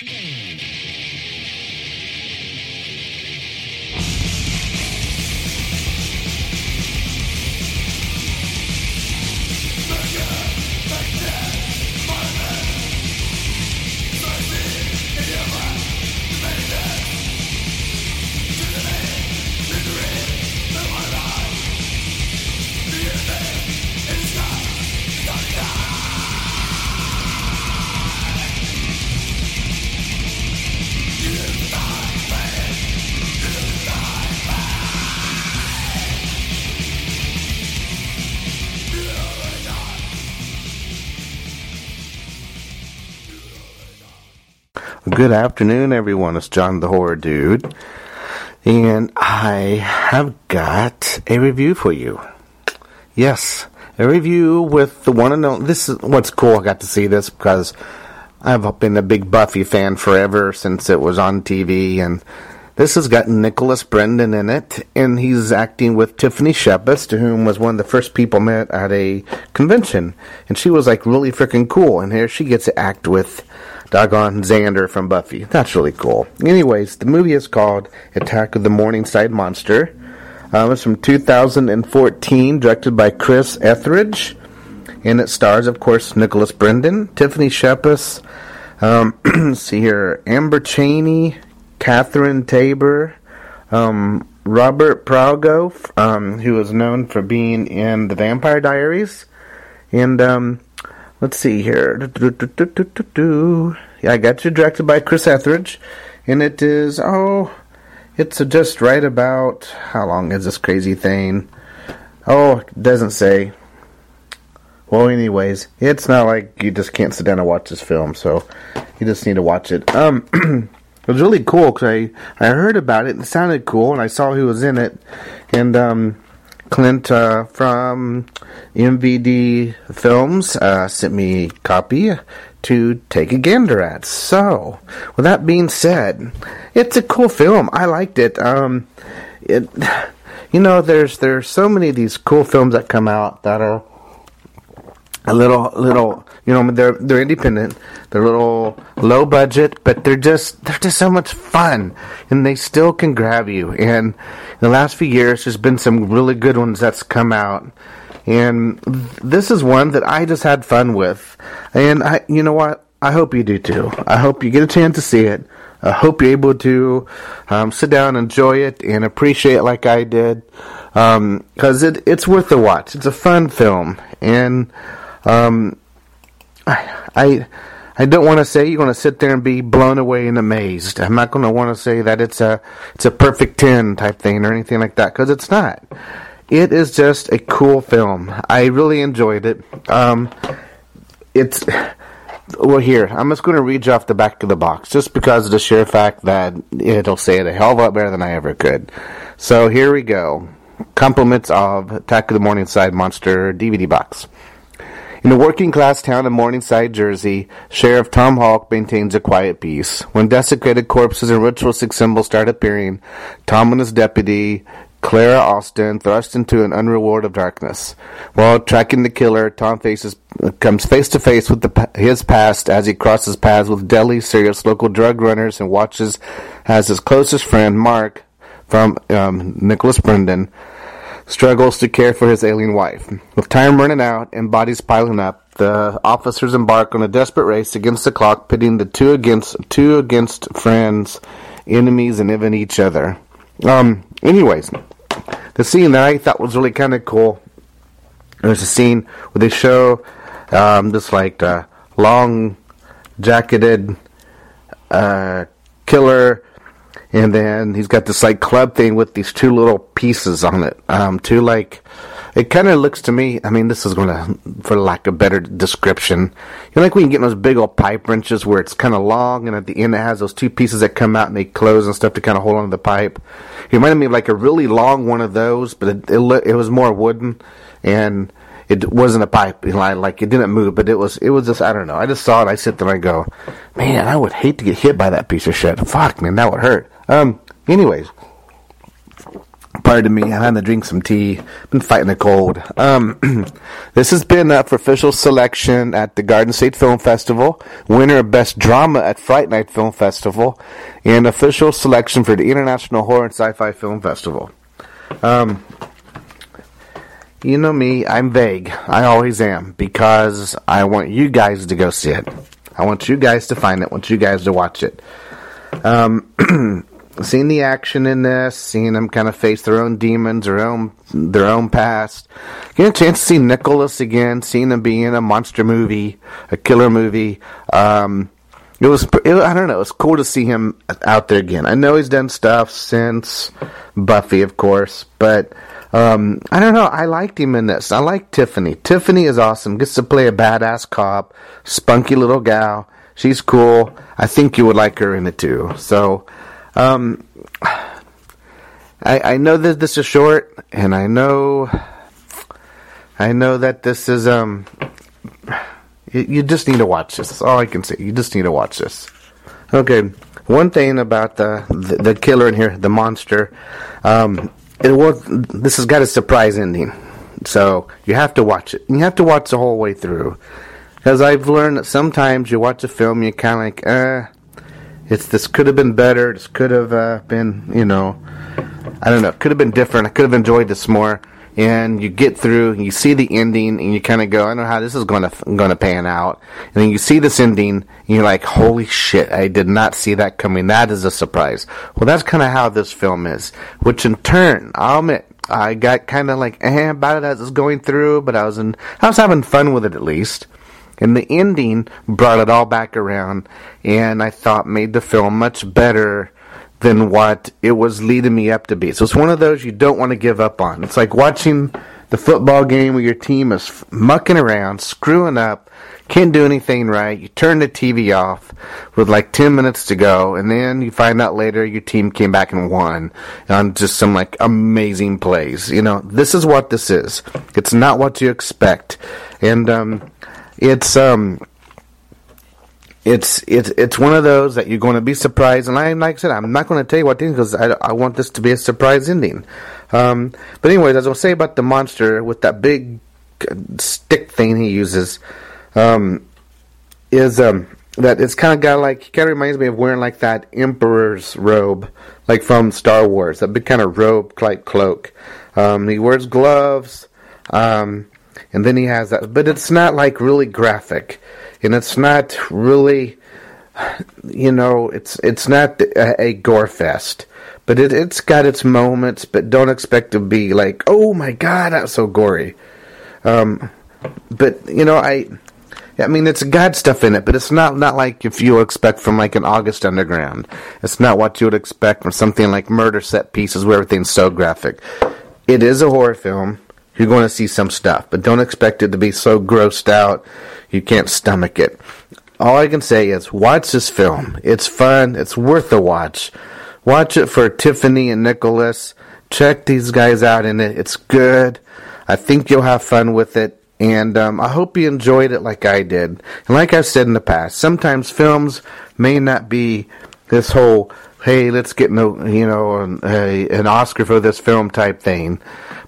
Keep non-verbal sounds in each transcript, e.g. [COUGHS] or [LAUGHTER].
Yeah. Good afternoon, everyone. It's John the Horror Dude, and I have got a review for you. Yes, a review with the one and only. This is what's cool. I got to see this because I've been a big Buffy fan forever since it was on TV, and this has got Nicholas Brendon in it, and he's acting with Tiffany Shepis, to whom was one of the first people met at a convention, and she was like really freaking cool. And here she gets to act with doggone Xander from Buffy. That's really cool. Anyways, the movie is called Attack of the Morningside Monster. Um, it's from 2014, directed by Chris Etheridge. And it stars, of course, Nicholas Brendon, Tiffany Shepis, um, [CLEARS THROAT] see here, Amber Chaney, Catherine Taber, um, Robert Prago, um, who is known for being in The Vampire Diaries, and um, let's see here. Yeah, I got you directed by Chris Etheridge, and it is oh, it's just right about how long is this crazy thing? Oh, doesn't say. Well, anyways, it's not like you just can't sit down and watch this film, so you just need to watch it. Um, [CLEARS THROAT] it was really cool because I I heard about it and it sounded cool, and I saw who was in it, and um Clint uh, from MVD Films uh, sent me a copy to take a gander at. So, with that being said, it's a cool film. I liked it. Um, it, [SIGHS] you know, there's there's so many of these cool films that come out that are a little little you know they're they're independent. They're a little low budget but they're just they're just so much fun. And they still can grab you. And the last few years there's been some really good ones that's come out. And this is one that I just had fun with. And I you know what? I hope you do too. I hope you get a chance to see it. I hope you're able to um, sit down enjoy it and appreciate it like I did. Because um, it, it's worth the watch. It's a fun film. And um, I, I don't want to say you're going to sit there and be blown away and amazed. I'm not going to want to say that it's a it's a perfect ten type thing or anything like that because it's not. It is just a cool film. I really enjoyed it. Um, it's well here. I'm just going to read you off the back of the box just because of the sheer fact that it'll say it a hell of a lot better than I ever could. So here we go. Compliments of Attack of the Morningside Monster DVD box. In a working class town of Morningside, Jersey, Sheriff Tom Hawk maintains a quiet peace. When desecrated corpses and ritualistic symbols start appearing, Tom and his deputy, Clara Austin, thrust into an unreal world of darkness. While tracking the killer, Tom faces comes face to face with the, his past as he crosses paths with deadly, serious local drug runners and watches as his closest friend, Mark, from um, Nicholas Brendon, struggles to care for his ailing wife. With time running out and bodies piling up, the officers embark on a desperate race against the clock, pitting the two against two against friends, enemies, and even each other. Um. Anyways, the scene that I thought was really kind of cool. There's a scene where they show um, this like uh, long jacketed uh, killer and then he's got this like club thing with these two little pieces on it. Um, two like it kind of looks to me. I mean, this is to, for lack of better description, you know, like when you get those big old pipe wrenches where it's kind of long, and at the end it has those two pieces that come out and they close and stuff to kind of hold onto the pipe. It reminded me of like a really long one of those, but it it, it was more wooden and it wasn't a pipe like it didn't move but it was it was just i don't know i just saw it i sit there and i go man i would hate to get hit by that piece of shit fuck man that would hurt um, anyways, Pardon me, I'm having to drink some tea. Been fighting a cold. Um, [CLEARS THROAT] this has been up for official selection at the Garden State Film Festival, winner of Best Drama at Fright Night Film Festival, and official selection for the International Horror and Sci-Fi Film Festival. Um, you know me, I'm vague. I always am because I want you guys to go see it. I want you guys to find it. I want you guys to watch it. Um, [CLEARS THROAT] seeing the action in this, seeing them kind of face their own demons, their own their own past, getting a chance to see Nicholas again, seeing him be in a monster movie, a killer movie. Um, it was it, I don't know. It's cool to see him out there again. I know he's done stuff since Buffy, of course, but um, I don't know. I liked him in this. I like Tiffany. Tiffany is awesome. Gets to play a badass cop, spunky little gal. She's cool. I think you would like her in it too. So um, I, I know that this is short, and I know, I know that this is um. You, you just need to watch this. That's all I can say. You just need to watch this. Okay, one thing about the the, the killer in here, the monster, um, it was this has got a surprise ending, so you have to watch it. You have to watch the whole way through, because I've learned that sometimes you watch a film, you kind of like, uh, it's this could have been better. This could have uh, been, you know, I don't know. Could have been different. I could have enjoyed this more. And you get through, you see the ending, and you kind of go, I don't know how this is going to going to pan out. And then you see this ending, and you're like, holy shit, I did not see that coming. That is a surprise. Well, that's kind of how this film is. Which in turn, I'll admit, I got kind of like eh, about it as it's going through, but I was in, I was having fun with it at least. And the ending brought it all back around, and I thought made the film much better than what it was leading me up to be. So it's one of those you don't want to give up on. It's like watching the football game where your team is mucking around, screwing up, can't do anything right. You turn the TV off with like 10 minutes to go, and then you find out later your team came back and won on just some like amazing plays. You know, this is what this is. It's not what you expect. And, um, it's um it's it's it's one of those that you're going to be surprised, and I'm like I said, I'm not going to tell you what thing because I, I want this to be a surprise ending. Um, but anyways, as I'll say about the monster with that big stick thing he uses, um, is um that it's kind of got like kind of reminds me of wearing like that emperor's robe, like from Star Wars, that big kind of robe like cloak. Um, he wears gloves. Um, and then he has that, but it's not like really graphic, and it's not really, you know, it's it's not a, a gore fest, but it it's got its moments. But don't expect to be like, oh my god, that's so gory. Um, but you know, I. I mean, it's got stuff in it, but it's not not like if you expect from like an August Underground. It's not what you would expect from something like Murder Set Pieces, where everything's so graphic. It is a horror film you're going to see some stuff, but don't expect it to be so grossed out you can't stomach it. All I can say is watch this film. It's fun. It's worth a watch. Watch it for Tiffany and Nicholas. Check these guys out in it. It's good. I think you'll have fun with it. And um, I hope you enjoyed it like I did. And like I've said in the past, sometimes films may not be this whole hey, let's get no, you know, an, an Oscar for this film type thing.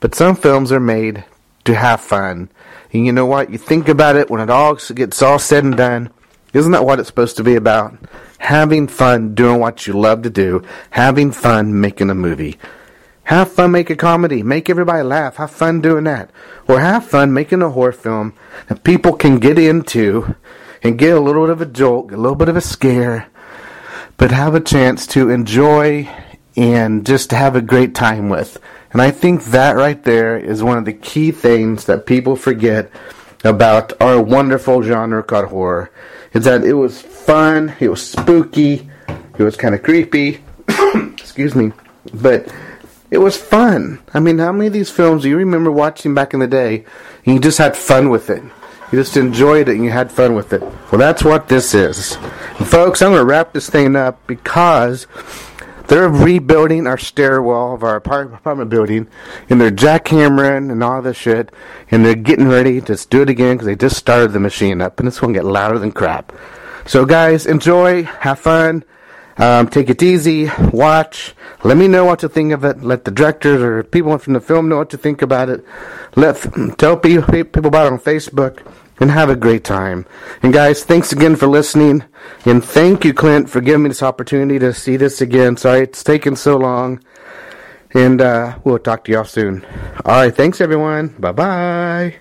But some films are made to have fun. And you know what? You think about it when it all gets all said and done. Isn't that what it's supposed to be about? Having fun doing what you love to do. Having fun making a movie. Have fun making a comedy. Make everybody laugh. Have fun doing that. Or have fun making a horror film that people can get into and get a little bit of a jolt, a little bit of a scare, but have a chance to enjoy and just have a great time with. And I think that right there is one of the key things that people forget about our wonderful genre called horror. Is that it was fun, it was spooky, it was kind of creepy. [COUGHS] excuse me. But it was fun. I mean, how many of these films do you remember watching back in the day and you just had fun with it? You just enjoyed it and you had fun with it. Well, that's what this is. And folks, I'm going to wrap this thing up because they're rebuilding our stairwell of our apartment building, and they're jackhammering and all this shit, and they're getting ready to do it again because they just started the machine up, and it's going to get louder than crap. So, guys, enjoy, have fun. Um, take it easy. Watch. Let me know what you think of it. Let the directors or people from the film know what you think about it. Let tell people about it on Facebook and have a great time. And guys, thanks again for listening. And thank you, Clint, for giving me this opportunity to see this again. Sorry it's taken so long. And uh, we'll talk to y'all soon. All right, thanks everyone. Bye bye.